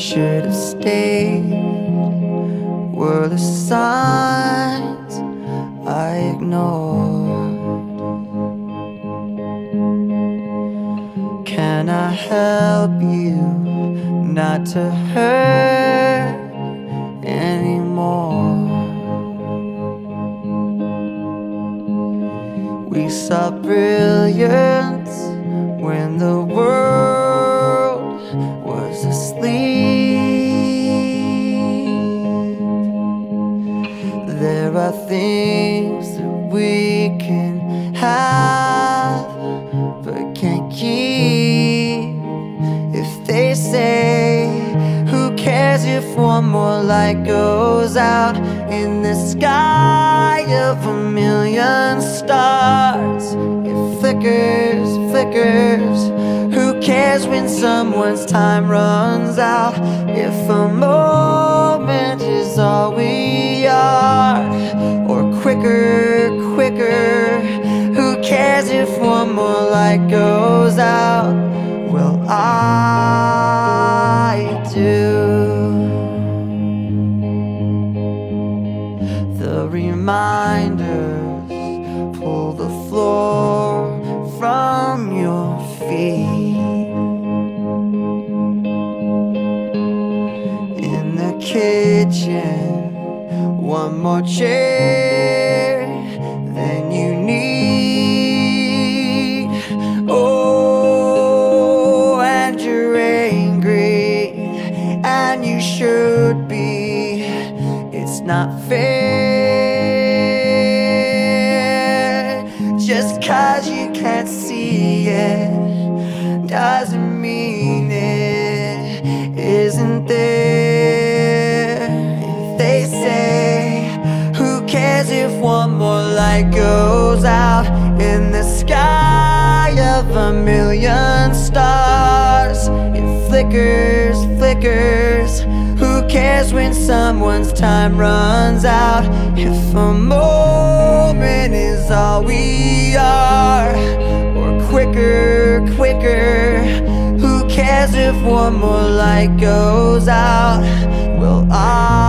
should have stayed were the signs I ignored. Can I help you not to hurt anymore? We saw brilliance when the world things that we can have but can't keep. If they say, Who cares if one more light goes out in the sky of a million stars? It flickers, flickers. Who cares when someone's time runs out? If if one more light goes out? will I do. The reminders pull the floor from your feet. In the kitchen, one more chair not fair. Just cause you can't see it doesn't mean it isn't there. If they say, Who cares if one more light goes out in the sky of a million stars? It flickers, flickers. Who cares when someone's time runs out? If a moment is all we are, or quicker, quicker. Who cares if one more light goes out? Well, I.